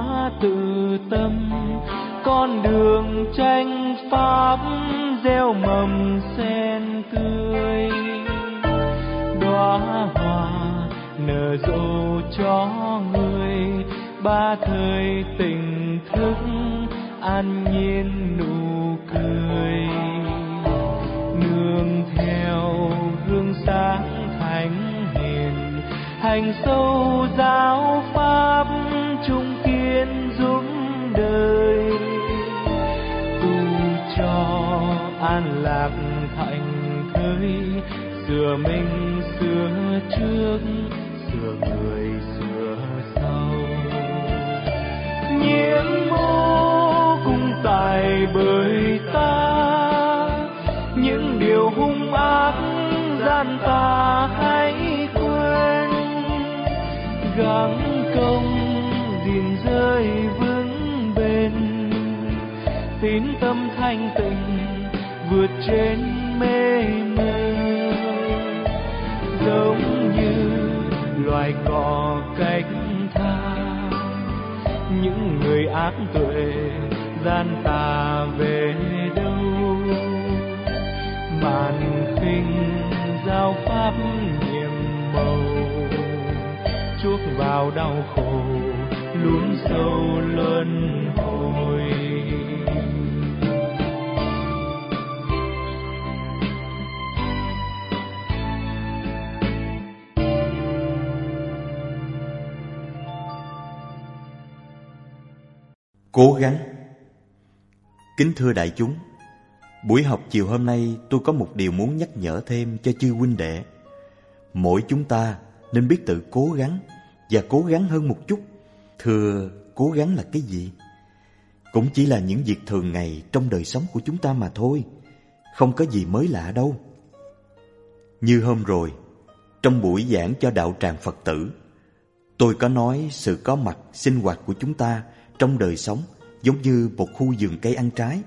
hóa tự tâm, con đường tranh pháp gieo mầm sen tươi. Đóa hoa nở rộ cho người, ba thời tình thức an nhiên nụ cười. Nương theo gương sáng thánh hiền, hành sâu giáo an lạc thành thơi sửa mình sửa trước sửa người sửa sau. Nhiễm mô cùng tài bởi ta, những điều hung ác gian ta hãy quên. Gắng công gìn rơi vững bền, tín tâm thanh tịnh vượt trên mê mê giống như loài cỏ cách tha những người ác tuệ gian tà về đâu? Màn khinh giao pháp nhiệm màu, chuốc vào đau khổ, luống sâu luân Cố gắng. Kính thưa đại chúng, Buổi học chiều hôm nay tôi có một điều muốn nhắc nhở thêm cho chư huynh đệ. Mỗi chúng ta nên biết tự cố gắng Và cố gắng hơn một chút. Thưa, cố gắng là cái gì? Cũng chỉ là những việc thường ngày trong đời sống của chúng ta mà thôi, Không có gì mới lạ đâu. Như hôm rồi, Trong buổi giảng cho đạo tràng Phật tử, Tôi có nói sự có mặt sinh hoạt của chúng ta trong đời sống giống như một khu vườn cây ăn trái.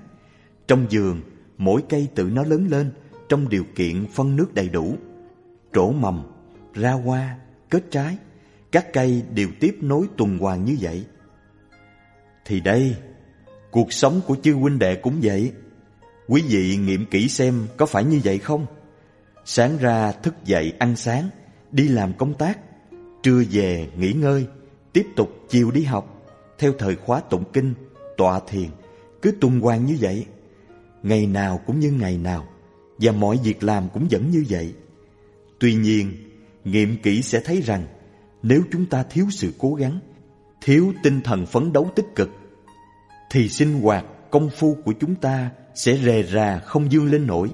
Trong vườn, mỗi cây tự nó lớn lên trong điều kiện phân nước đầy đủ, trổ mầm, ra hoa, kết trái. Các cây đều tiếp nối tuần hoàn như vậy. Thì đây, cuộc sống của chư huynh đệ cũng vậy. Quý vị nghiệm kỹ xem có phải như vậy không? Sáng ra thức dậy ăn sáng, đi làm công tác, trưa về nghỉ ngơi, tiếp tục chiều đi học theo thời khóa tụng kinh, tọa thiền, cứ tuần hoàn như vậy. Ngày nào cũng như ngày nào, và mọi việc làm cũng vẫn như vậy. Tuy nhiên, nghiệm kỹ sẽ thấy rằng nếu chúng ta thiếu sự cố gắng, thiếu tinh thần phấn đấu tích cực, thì sinh hoạt, công phu của chúng ta sẽ rề rà không dương lên nổi,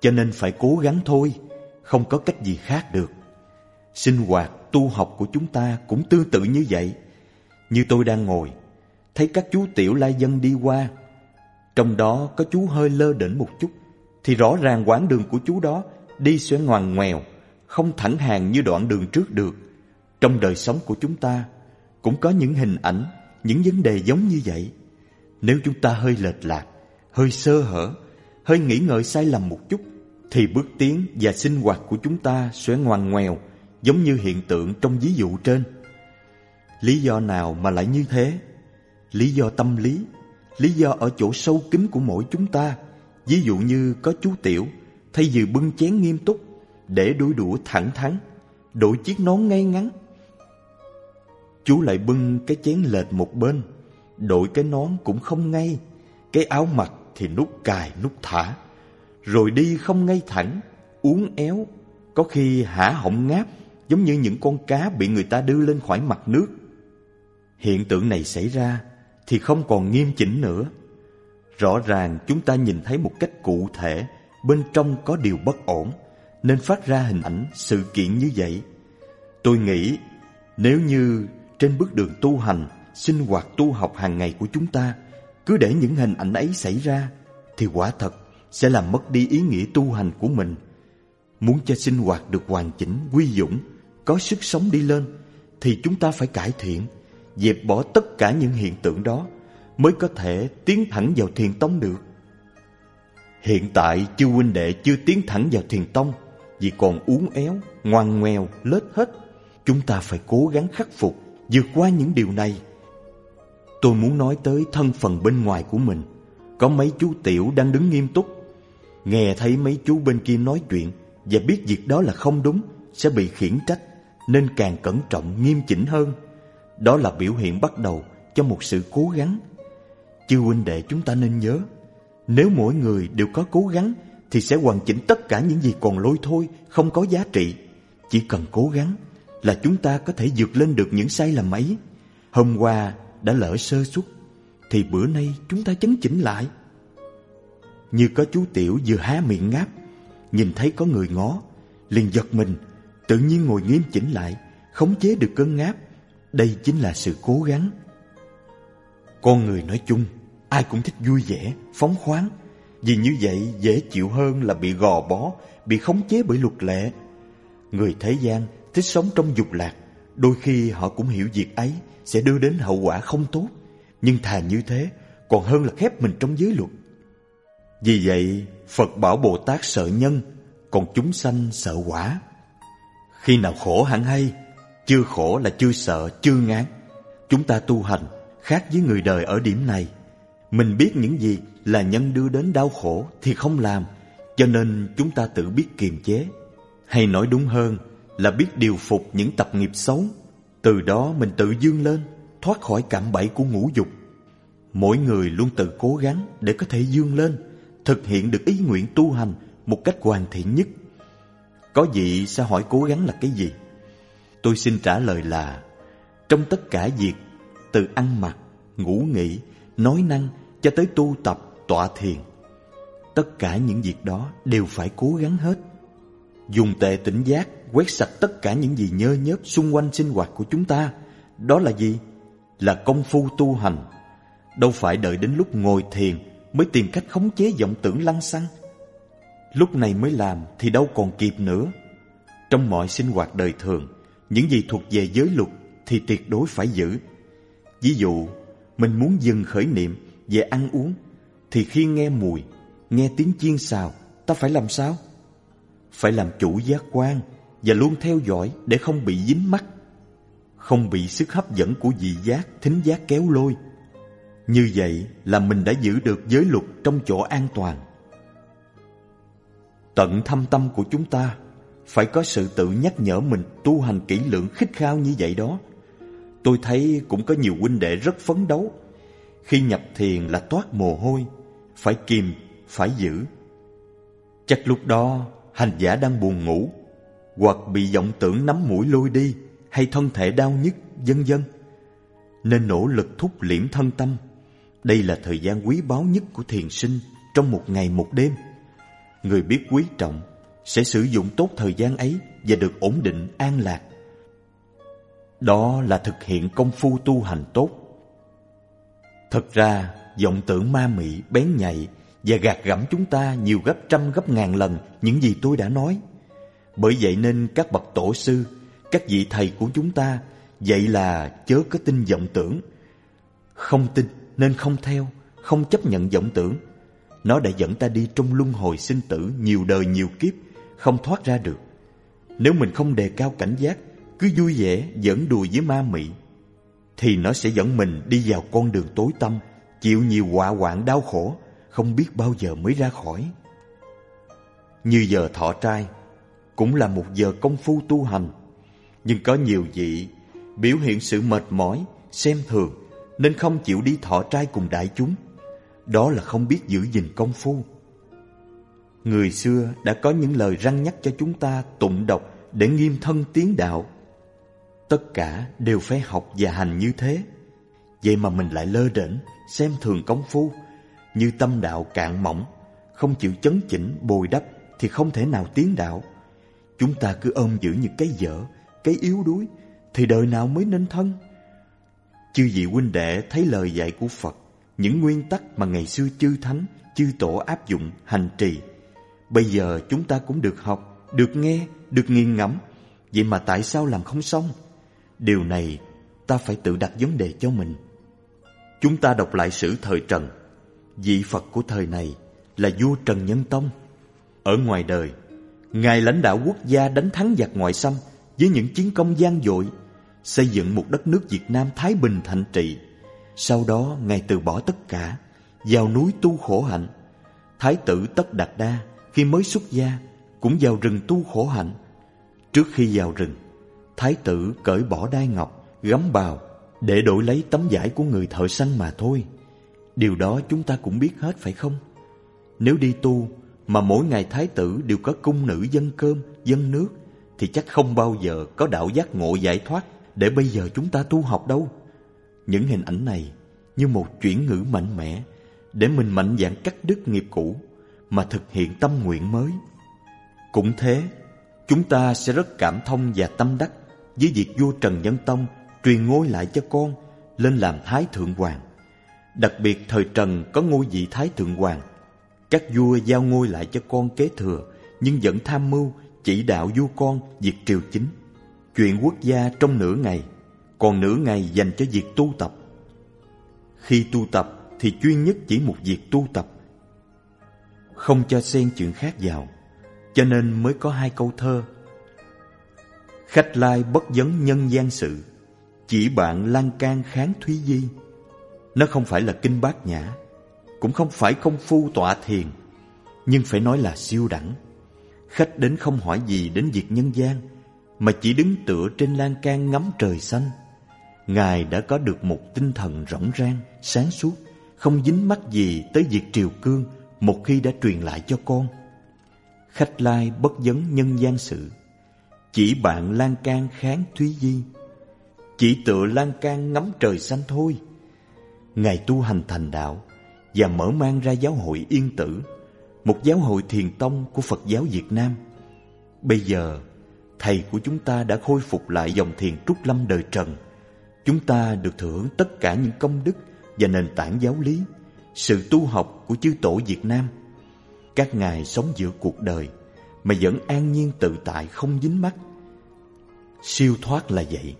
cho nên phải cố gắng thôi, không có cách gì khác được. Sinh hoạt, tu học của chúng ta cũng tương tự như vậy. Như tôi đang ngồi, thấy các chú tiểu lai dân đi qua. Trong đó có chú hơi lơ đỉnh một chút, thì rõ ràng quãng đường của chú đó đi sẽ ngoằn ngoèo, không thẳng hàng như đoạn đường trước được. Trong đời sống của chúng ta cũng có những hình ảnh, những vấn đề giống như vậy. Nếu chúng ta hơi lệch lạc, hơi sơ hở, hơi nghĩ ngợi sai lầm một chút, thì bước tiến và sinh hoạt của chúng ta sẽ ngoằn ngoèo, giống như hiện tượng trong ví dụ trên. Lý do nào mà lại như thế? Lý do tâm lý, lý do ở chỗ sâu kín của mỗi chúng ta. Ví dụ như có chú Tiểu, thay vì bưng chén nghiêm túc, để đuổi đũa thẳng thắn, đội chiếc nón ngay ngắn. Chú lại bưng cái chén lệch một bên, đội cái nón cũng không ngay, cái áo mặc thì nút cài nút thả, rồi đi không ngay thẳng, uốn éo, có khi hả họng ngáp giống như những con cá bị người ta đưa lên khỏi mặt nước. Hiện tượng này xảy ra thì không còn nghiêm chỉnh nữa. Rõ ràng chúng ta nhìn thấy một cách cụ thể bên trong có điều bất ổn nên phát ra hình ảnh sự kiện như vậy. Tôi nghĩ nếu như trên bước đường tu hành, sinh hoạt tu học hàng ngày của chúng ta cứ để những hình ảnh ấy xảy ra thì quả thật sẽ làm mất đi ý nghĩa tu hành của mình. Muốn cho sinh hoạt được hoàn chỉnh, quy dũng, có sức sống đi lên thì chúng ta phải cải thiện, dẹp bỏ tất cả những hiện tượng đó mới có thể tiến thẳng vào thiền tông được. Hiện tại chư huynh đệ chưa tiến thẳng vào thiền tông vì còn uốn éo, ngoan ngoèo, lết hết. Chúng ta phải cố gắng khắc phục, vượt qua những điều này. Tôi muốn nói tới thân phần bên ngoài của mình Có mấy chú tiểu đang đứng nghiêm túc Nghe thấy mấy chú bên kia nói chuyện Và biết việc đó là không đúng Sẽ bị khiển trách Nên càng cẩn trọng nghiêm chỉnh hơn đó là biểu hiện bắt đầu cho một sự cố gắng. Chư huynh đệ chúng ta nên nhớ, Nếu mỗi người đều có cố gắng Thì sẽ hoàn chỉnh tất cả những gì còn lôi thôi, Không có giá trị. Chỉ cần cố gắng Là chúng ta có thể vượt lên được những sai lầm ấy. Hôm qua đã lỡ sơ suất, Thì bữa nay chúng ta chấn chỉnh lại. Như có chú Tiểu vừa há miệng ngáp, Nhìn thấy có người ngó, liền giật mình, Tự nhiên ngồi nghiêm chỉnh lại, Khống chế được cơn ngáp. Đây chính là sự cố gắng Con người nói chung Ai cũng thích vui vẻ, phóng khoáng Vì như vậy dễ chịu hơn là bị gò bó Bị khống chế bởi luật lệ Người thế gian thích sống trong dục lạc Đôi khi họ cũng hiểu việc ấy sẽ đưa đến hậu quả không tốt. Nhưng thà như thế, còn hơn là khép mình trong giới luật. Vì vậy, Phật bảo Bồ Tát sợ nhân, còn chúng sanh sợ quả. Khi nào khổ hẳn hay, chưa khổ là chưa sợ, chưa ngán. Chúng ta tu hành khác với người đời ở điểm này. Mình biết những gì là nhân đưa đến đau khổ thì không làm, cho nên chúng ta tự biết kiềm chế. Hay nói đúng hơn là biết điều phục những tập nghiệp xấu từ đó mình tự dương lên, thoát khỏi cạm bẫy của ngũ dục. Mỗi người luôn tự cố gắng để có thể dương lên, thực hiện được ý nguyện tu hành một cách hoàn thiện nhất. Có vị sẽ hỏi cố gắng là cái gì? Tôi xin trả lời là trong tất cả việc từ ăn mặc, ngủ nghỉ, nói năng cho tới tu tập, tọa thiền. Tất cả những việc đó đều phải cố gắng hết. Dùng tệ tỉnh giác quét sạch tất cả những gì nhơ nhớp xung quanh sinh hoạt của chúng ta. Đó là gì? Là công phu tu hành. Đâu phải đợi đến lúc ngồi thiền mới tìm cách khống chế vọng tưởng lăng xăng. Lúc này mới làm thì đâu còn kịp nữa. Trong mọi sinh hoạt đời thường, những gì thuộc về giới luật thì tuyệt đối phải giữ. Ví dụ, mình muốn dừng khởi niệm về ăn uống, thì khi nghe mùi, nghe tiếng chiên xào, ta phải làm sao? Phải làm chủ giác quan, và luôn theo dõi để không bị dính mắt, không bị sức hấp dẫn của vị giác, thính giác kéo lôi. Như vậy là mình đã giữ được giới luật trong chỗ an toàn. Tận thâm tâm của chúng ta phải có sự tự nhắc nhở mình tu hành kỹ lưỡng khích khao như vậy đó. Tôi thấy cũng có nhiều huynh đệ rất phấn đấu. Khi nhập thiền là toát mồ hôi, phải kìm, phải giữ. Chắc lúc đó hành giả đang buồn ngủ hoặc bị vọng tưởng nắm mũi lôi đi hay thân thể đau nhức, vân vân. Nên nỗ lực thúc liễm thân tâm. Đây là thời gian quý báu nhất của thiền sinh trong một ngày một đêm. Người biết quý trọng sẽ sử dụng tốt thời gian ấy và được ổn định an lạc. Đó là thực hiện công phu tu hành tốt. Thật ra, vọng tưởng ma mị, bén nhạy và gạt gẫm chúng ta nhiều gấp trăm gấp ngàn lần những gì tôi đã nói. Bởi vậy nên các bậc tổ sư, các vị thầy của chúng ta vậy là chớ có tin vọng tưởng. Không tin nên không theo, không chấp nhận vọng tưởng. Nó đã dẫn ta đi trong luân hồi sinh tử nhiều đời nhiều kiếp, không thoát ra được. Nếu mình không đề cao cảnh giác, cứ vui vẻ dẫn đùa với ma mị, thì nó sẽ dẫn mình đi vào con đường tối tăm, chịu nhiều họa hoạn đau khổ, không biết bao giờ mới ra khỏi. Như giờ thọ trai, cũng là một giờ công phu tu hành. Nhưng có nhiều vị biểu hiện sự mệt mỏi, xem thường nên không chịu đi thọ trai cùng đại chúng. Đó là không biết giữ gìn công phu. Người xưa đã có những lời răng nhắc cho chúng ta tụng đọc để nghiêm thân tiến đạo. Tất cả đều phải học và hành như thế. Vậy mà mình lại lơ đễnh, xem thường công phu, như tâm đạo cạn mỏng, không chịu chấn chỉnh, bồi đắp thì không thể nào tiến đạo. Chúng ta cứ ôm giữ những cái dở, cái yếu đuối, thì đời nào mới nên thân? Chư vị huynh đệ thấy lời dạy của Phật, những nguyên tắc mà ngày xưa chư thánh, chư tổ áp dụng, hành trì. Bây giờ chúng ta cũng được học, được nghe, được nghiền ngẫm. Vậy mà tại sao làm không xong? Điều này ta phải tự đặt vấn đề cho mình. Chúng ta đọc lại sử thời Trần. Vị Phật của thời này là vua Trần Nhân Tông. Ở ngoài đời, Ngài lãnh đạo quốc gia đánh thắng giặc ngoại xâm với những chiến công gian dội, xây dựng một đất nước Việt Nam thái bình thạnh trị. Sau đó Ngài từ bỏ tất cả, vào núi tu khổ hạnh. Thái tử Tất Đạt Đa khi mới xuất gia cũng vào rừng tu khổ hạnh. Trước khi vào rừng, Thái tử cởi bỏ đai ngọc, gấm bào để đổi lấy tấm vải của người thợ săn mà thôi. Điều đó chúng ta cũng biết hết phải không? Nếu đi tu mà mỗi ngày thái tử đều có cung nữ dân cơm, dân nước thì chắc không bao giờ có đạo giác ngộ giải thoát để bây giờ chúng ta tu học đâu. Những hình ảnh này như một chuyển ngữ mạnh mẽ để mình mạnh dạn cắt đứt nghiệp cũ mà thực hiện tâm nguyện mới. Cũng thế, chúng ta sẽ rất cảm thông và tâm đắc với việc vua Trần Nhân Tông truyền ngôi lại cho con lên làm Thái Thượng Hoàng. Đặc biệt thời Trần có ngôi vị Thái Thượng Hoàng. Các vua giao ngôi lại cho con kế thừa nhưng vẫn tham mưu chỉ đạo vua con việc triều chính. Chuyện quốc gia trong nửa ngày, còn nửa ngày dành cho việc tu tập. Khi tu tập thì chuyên nhất chỉ một việc tu tập. Không cho xen chuyện khác vào, cho nên mới có hai câu thơ. Khách lai bất vấn nhân gian sự, chỉ bạn lan can kháng thúy di. Nó không phải là kinh bát nhã, cũng không phải công phu tọa thiền, nhưng phải nói là siêu đẳng. Khách đến không hỏi gì đến việc nhân gian, mà chỉ đứng tựa trên lan can ngắm trời xanh. Ngài đã có được một tinh thần rỗng rang, sáng suốt, không dính mắc gì tới việc triều cương một khi đã truyền lại cho con. Khách lai bất vấn nhân gian sự, chỉ bạn lan can kháng thúy di, chỉ tựa lan can ngắm trời xanh thôi. Ngài tu hành thành đạo và mở mang ra giáo hội yên tử, một giáo hội thiền tông của Phật giáo Việt Nam. Bây giờ, thầy của chúng ta đã khôi phục lại dòng thiền trúc lâm đời Trần. Chúng ta được thừa hưởng tất cả những công đức và nền tảng giáo lý, sự tu học của chư tổ Việt Nam. Các ngài sống giữa cuộc đời mà vẫn an nhiên tự tại không dính mắc. Siêu thoát là vậy.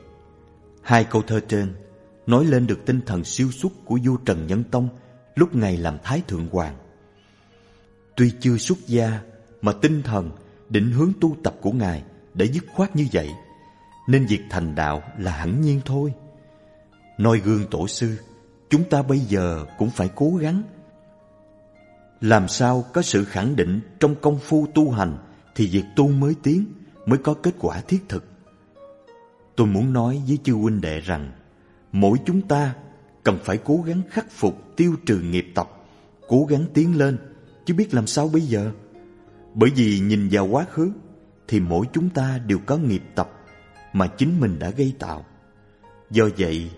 Hai câu thơ trên nói lên được tinh thần siêu xuất của vua Trần Nhân Tông lúc ngài làm Thái Thượng Hoàng. Tuy chưa xuất gia mà tinh thần định hướng tu tập của ngài đã dứt khoát như vậy nên việc thành đạo là hẳn nhiên thôi. Noi gương tổ sư, chúng ta bây giờ cũng phải cố gắng. Làm sao có sự khẳng định trong công phu tu hành thì việc tu mới tiến, mới có kết quả thiết thực. Tôi muốn nói với chư huynh đệ rằng mỗi chúng ta cần phải cố gắng khắc phục tiêu trừ nghiệp tập, cố gắng tiến lên, chứ biết làm sao bây giờ. Bởi vì nhìn vào quá khứ thì mỗi chúng ta đều có nghiệp tập mà chính mình đã gây tạo. Do vậy,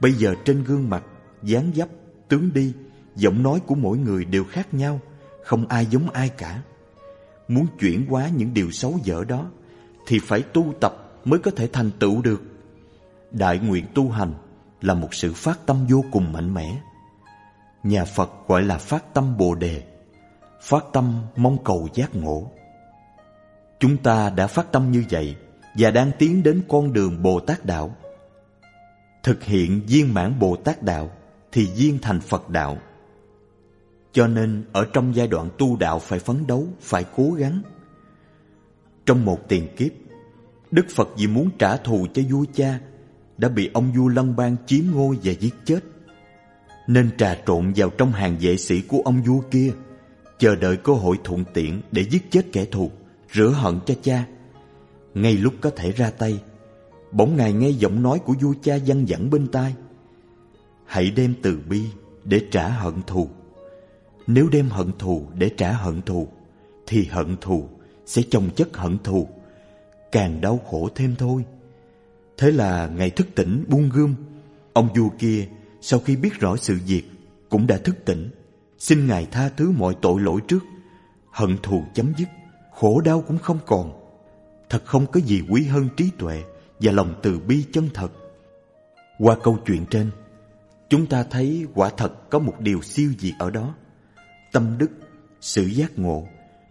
bây giờ trên gương mặt, dáng dấp, tướng đi, giọng nói của mỗi người đều khác nhau, không ai giống ai cả. Muốn chuyển hóa những điều xấu dở đó thì phải tu tập mới có thể thành tựu được. Đại nguyện tu hành là một sự phát tâm vô cùng mạnh mẽ. Nhà Phật gọi là phát tâm Bồ đề, phát tâm mong cầu giác ngộ. Chúng ta đã phát tâm như vậy và đang tiến đến con đường Bồ Tát đạo. Thực hiện viên mãn Bồ Tát đạo thì viên thành Phật đạo. Cho nên ở trong giai đoạn tu đạo phải phấn đấu, phải cố gắng. Trong một tiền kiếp, Đức Phật vì muốn trả thù cho vua cha đã bị ông vua Lân Bang chiếm ngôi và giết chết. Nên trà trộn vào trong hàng vệ sĩ của ông vua kia, chờ đợi cơ hội thuận tiện để giết chết kẻ thù, rửa hận cho cha. Ngay lúc có thể ra tay, bỗng ngài nghe giọng nói của vua cha văng vẳng bên tai. Hãy đem từ bi để trả hận thù. Nếu đem hận thù để trả hận thù, thì hận thù sẽ chồng chất hận thù, càng đau khổ thêm thôi. Thế là ngày thức tỉnh buông gươm. Ông vua kia sau khi biết rõ sự việc Cũng đã thức tỉnh. Xin Ngài tha thứ mọi tội lỗi trước. Hận thù chấm dứt Khổ đau cũng không còn. Thật không có gì quý hơn trí tuệ Và lòng từ bi chân thật. Qua câu chuyện trên Chúng ta thấy quả thật có một điều siêu diệt ở đó Tâm đức, sự giác ngộ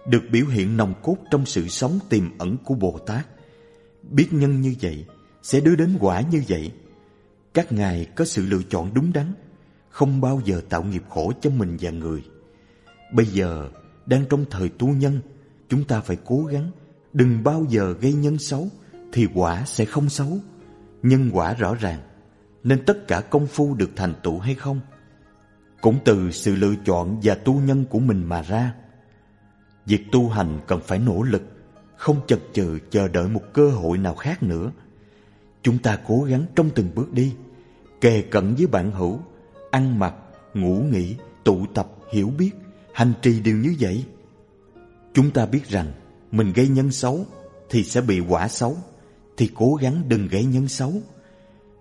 Được biểu hiện nồng cốt trong sự sống tiềm ẩn của Bồ Tát Biết nhân như vậy sẽ đưa đến quả như vậy. Các ngài có sự lựa chọn đúng đắn, không bao giờ tạo nghiệp khổ cho mình và người. Bây giờ, đang trong thời tu nhân, chúng ta phải cố gắng, đừng bao giờ gây nhân xấu, thì quả sẽ không xấu. Nhân quả rõ ràng, nên tất cả công phu được thành tựu hay không? Cũng từ sự lựa chọn và tu nhân của mình mà ra. Việc tu hành cần phải nỗ lực, không chần chừ chờ đợi một cơ hội nào khác nữa. Chúng ta cố gắng trong từng bước đi, kề cận với bạn hữu, ăn mặc, ngủ nghỉ, tụ tập, hiểu biết, hành trì đều như vậy. Chúng ta biết rằng mình gây nhân xấu thì sẽ bị quả xấu, thì cố gắng đừng gây nhân xấu.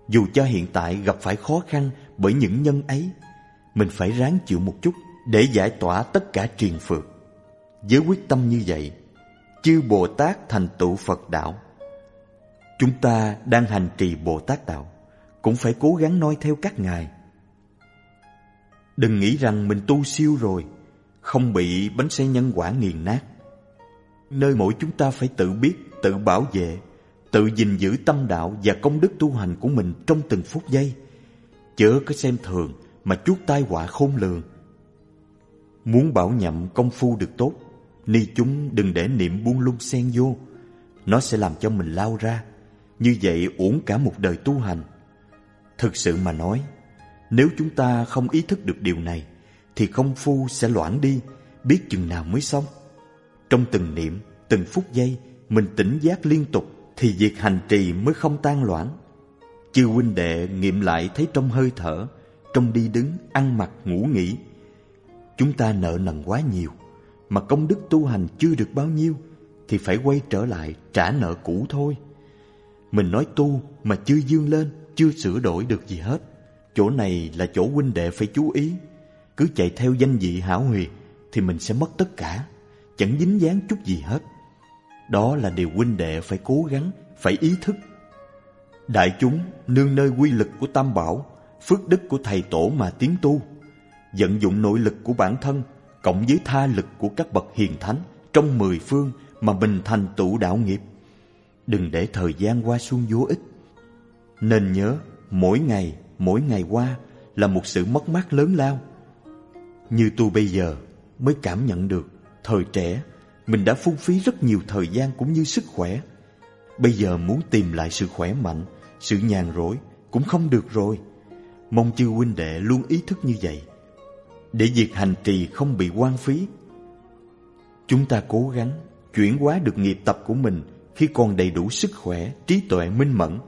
Dù cho hiện tại gặp phải khó khăn bởi những nhân ấy, mình phải ráng chịu một chút để giải tỏa tất cả triền phược. Với quyết tâm như vậy, chư Bồ Tát thành tựu Phật đạo. Chúng ta đang hành trì Bồ Tát đạo, cũng phải cố gắng noi theo các ngài. Đừng nghĩ rằng mình tu siêu rồi, không bị bánh xe nhân quả nghiền nát. Nơi mỗi chúng ta phải tự biết, tự bảo vệ, tự gìn giữ tâm đạo và công đức tu hành của mình trong từng phút giây. Chớ có xem thường mà chuốc tai họa khôn lường. Muốn bảo nhậm công phu được tốt, ni chúng đừng để niệm buông lung xen vô. Nó sẽ làm cho mình lao ra. Như vậy uổng cả một đời tu hành. Thực sự mà nói, nếu chúng ta không ý thức được điều này, thì công phu sẽ loãng đi, biết chừng nào mới xong. Trong từng niệm, từng phút giây, mình tỉnh giác liên tục, thì việc hành trì mới không tan loãng. Chư huynh đệ nghiệm lại thấy trong hơi thở, trong đi đứng, ăn mặc, ngủ nghỉ. Chúng ta nợ nần quá nhiều, mà công đức tu hành chưa được bao nhiêu, thì phải quay trở lại trả nợ cũ thôi. Mình nói tu mà chưa dương lên, chưa sửa đổi được gì hết. Chỗ này là chỗ huynh đệ phải chú ý. Cứ chạy theo danh vị hảo huyền thì mình sẽ mất tất cả, chẳng dính dáng chút gì hết. Đó là điều huynh đệ phải cố gắng, phải ý thức. Đại chúng nương nơi quy lực của Tam Bảo, phước đức của Thầy Tổ mà tiến tu. Vận dụng nội lực của bản thân, cộng với tha lực của các bậc hiền thánh trong mười phương mà mình thành tựu đạo nghiệp. Đừng để thời gian qua xuân vô ích. Nên nhớ, mỗi ngày, mỗi ngày qua là một sự mất mát lớn lao. Như tôi bây giờ mới cảm nhận được, thời trẻ, mình đã phung phí rất nhiều thời gian cũng như sức khỏe. Bây giờ muốn tìm lại sự khỏe mạnh, sự nhàn rỗi cũng không được rồi. Mong chư huynh đệ luôn ý thức như vậy, để việc hành trì không bị quan phí. Chúng ta cố gắng chuyển hóa được nghiệp tập của mình khi còn đầy đủ sức khỏe, trí tuệ minh mẫn.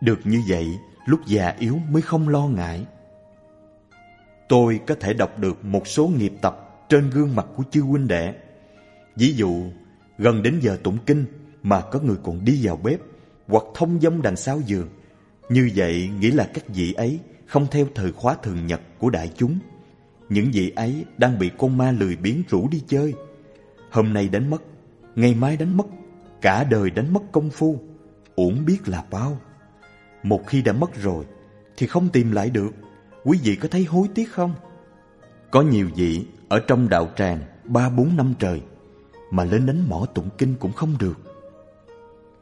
Được như vậy, lúc già yếu mới không lo ngại. Tôi có thể đọc được một số nghiệp tập trên gương mặt của chư huynh đệ. Ví dụ, gần đến giờ tụng kinh mà có người còn đi vào bếp hoặc thông dông đằng sau giường. Như vậy nghĩa là các vị ấy không theo thời khóa thường nhật của đại chúng. Những vị ấy đang bị con ma lười biếng rủ đi chơi. Hôm nay đánh mất, ngày mai đánh mất, cả đời đánh mất công phu, uổng biết là bao. Một khi đã mất rồi thì không tìm lại được. Quý vị có thấy hối tiếc không? Có nhiều vị ở trong đạo tràng ba bốn năm trời mà lên đánh mỏ tụng kinh cũng không được.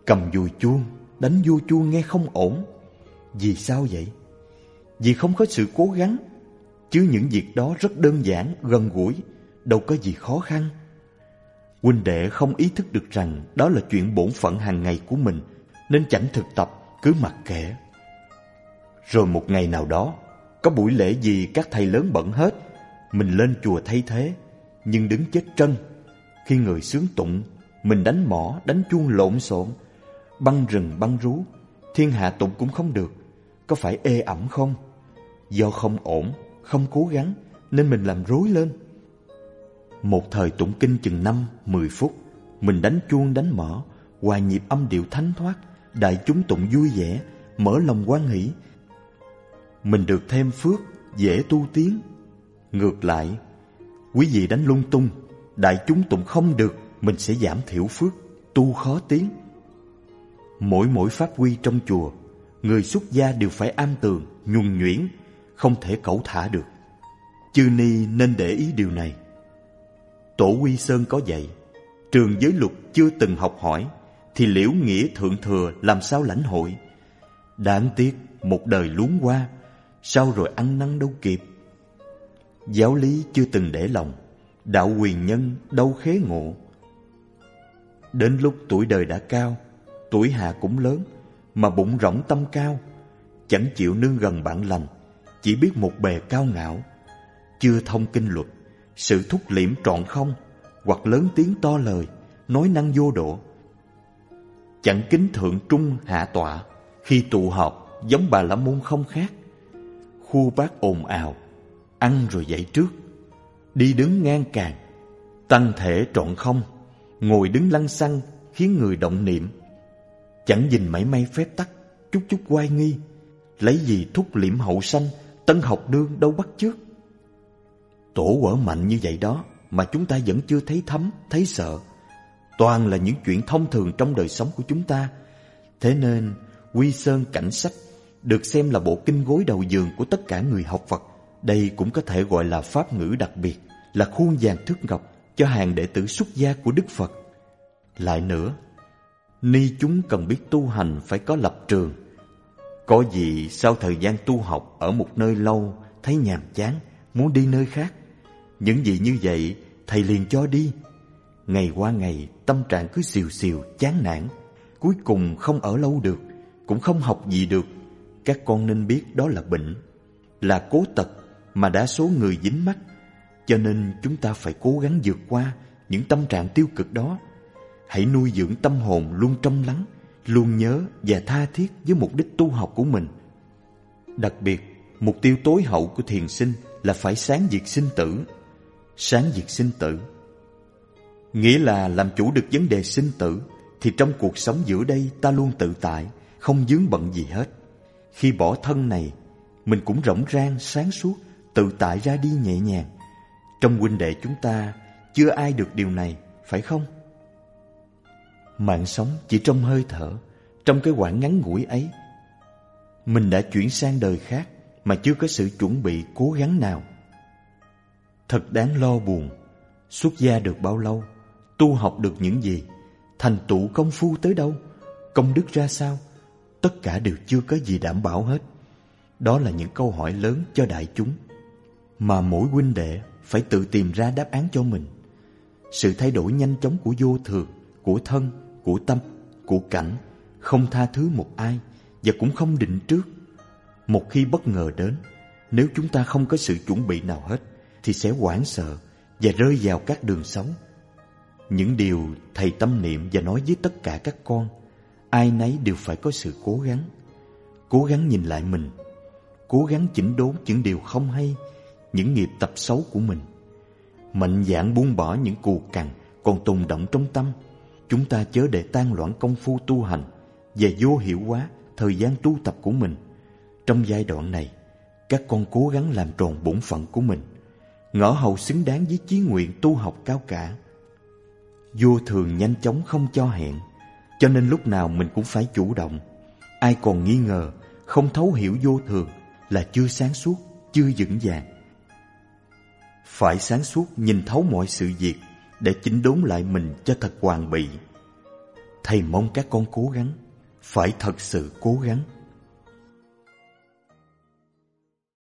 Cầm dùi chuông, đánh vua chuông nghe không ổn. Vì sao vậy? Vì không có sự cố gắng, chứ những việc đó rất đơn giản, gần gũi, đâu có gì khó khăn. Huynh đệ không ý thức được rằng đó là chuyện bổn phận hàng ngày của mình, nên chẳng thực tập, cứ mặc kệ. Rồi một ngày nào đó, có buổi lễ gì các thầy lớn bận hết, mình lên chùa thay thế, nhưng đứng chết trân. Khi người sướng tụng, mình đánh mỏ, đánh chuông lộn xộn, băng rừng băng rú, thiên hạ tụng cũng không được. Có phải ê ẩm không? Do không ổn, không cố gắng, nên mình làm rối lên. Một thời tụng kinh chừng năm, mười phút, mình đánh chuông đánh mỏ, hòa nhịp âm điệu thánh thoát, đại chúng tụng vui vẻ, mở lòng quan hỷ. Mình được thêm phước, dễ tu tiến. Ngược lại, quý vị đánh lung tung, đại chúng tụng không được, mình sẽ giảm thiểu phước, tu khó tiến. Mỗi mỗi pháp quy trong chùa, người xuất gia đều phải am tường, nhuần nhuyễn, không thể cẩu thả được. Chư Ni nên để ý điều này. Tổ Quy Sơn có dạy, trường giới luật chưa từng học hỏi, thì liễu nghĩa thượng thừa làm sao lãnh hội. Đáng tiếc một đời luống qua, sao rồi ăn năn đâu kịp. Giáo lý chưa từng để lòng, đạo quyền nhân đâu khế ngộ. Đến lúc tuổi đời đã cao, tuổi hạ cũng lớn, mà bụng rỗng tâm cao, chẳng chịu nương gần bạn lành, chỉ biết một bề cao ngạo, chưa thông kinh luật, sự thúc liễm trọn không, hoặc lớn tiếng to lời, nói năng vô độ. Chẳng kính thượng trung hạ tọa, khi tụ họp giống bà la môn không khác. Khu bác ồn ào, ăn rồi dậy trước, đi đứng ngang càng, tăng thể trọn không, ngồi đứng lăng xăng khiến người động niệm. Chẳng nhìn mảy may phép tắc, chút chút oai nghi, lấy gì thúc liễm hậu sanh, tân học đương đâu bắt trước. Tổ quở mạnh như vậy đó mà chúng ta vẫn chưa thấy thấm, thấy sợ. Toàn là những chuyện thông thường trong đời sống của chúng ta. Thế nên, Quy Sơn Cảnh Sách được xem là bộ kinh gối đầu giường của tất cả người học Phật. Đây cũng có thể gọi là pháp ngữ đặc biệt, là khuôn vàng thước ngọc cho hàng đệ tử xuất gia của Đức Phật. Lại nữa, ni chúng cần biết tu hành phải có lập trường. Có gì sau thời gian tu học ở một nơi lâu thấy nhàm chán, muốn đi nơi khác. Những gì như vậy thầy liền cho đi. Ngày qua ngày tâm trạng cứ xìu xìu chán nản, cuối cùng không ở lâu được, cũng không học gì được. Các con nên biết đó là bệnh, là cố tật mà đa số người dính mắc. Cho nên chúng ta phải cố gắng vượt qua những tâm trạng tiêu cực đó. Hãy nuôi dưỡng tâm hồn luôn trong lắng, luôn nhớ và tha thiết với mục đích tu học của mình. Đặc biệt, mục tiêu tối hậu của thiền sinh là phải sáng diệt sinh tử. Sáng diệt sinh tử Nghĩa là làm chủ được vấn đề sinh tử Thì trong cuộc sống giữa đây ta luôn tự tại Không dướng bận gì hết Khi bỏ thân này Mình cũng rỗng rang, sáng suốt Tự tại ra đi nhẹ nhàng trong huynh đệ chúng ta Chưa ai được điều này, phải không? Mạng sống chỉ trong hơi thở Trong cái quãng ngắn ngủi ấy. Mình đã chuyển sang đời khác Mà chưa có sự chuẩn bị cố gắng nào. Thật đáng lo buồn Xuất gia được bao lâu Tu học được những gì Thành tựu công phu tới đâu Công đức ra sao Tất cả đều chưa có gì đảm bảo hết. Đó là những câu hỏi lớn cho đại chúng. Mà mỗi huynh đệ phải tự tìm ra đáp án cho mình. Sự thay đổi nhanh chóng của vô thường Của thân, của tâm, của cảnh Không tha thứ một ai Và cũng không định trước. Một khi bất ngờ đến Nếu chúng ta không có sự chuẩn bị nào hết Thì sẽ hoảng sợ Và rơi vào các đường sống. Những điều thầy tâm niệm và nói với tất cả các con Ai nấy đều phải có sự cố gắng. Cố gắng nhìn lại mình Cố gắng chỉnh đốn những điều không hay những nghiệp tập xấu của mình. Mạnh dạn buông bỏ những cù cằn Còn tồn động trong tâm, Chúng ta chớ để tan loãng công phu tu hành Và vô hiệu hóa thời gian tu tập của mình. Trong giai đoạn này, Các con cố gắng làm tròn bổn phận của mình, Ngõ hầu xứng đáng với chí nguyện tu học cao cả. Vô thường nhanh chóng không cho hẹn, Cho nên lúc nào mình cũng phải chủ động. Ai còn nghi ngờ, Không thấu hiểu vô thường Là chưa sáng suốt, Chưa vững vàng. Phải sáng suốt nhìn thấu mọi sự việc Để chỉnh đốn lại mình cho thật hoàn bị Thầy mong các con cố gắng, Phải thật sự cố gắng.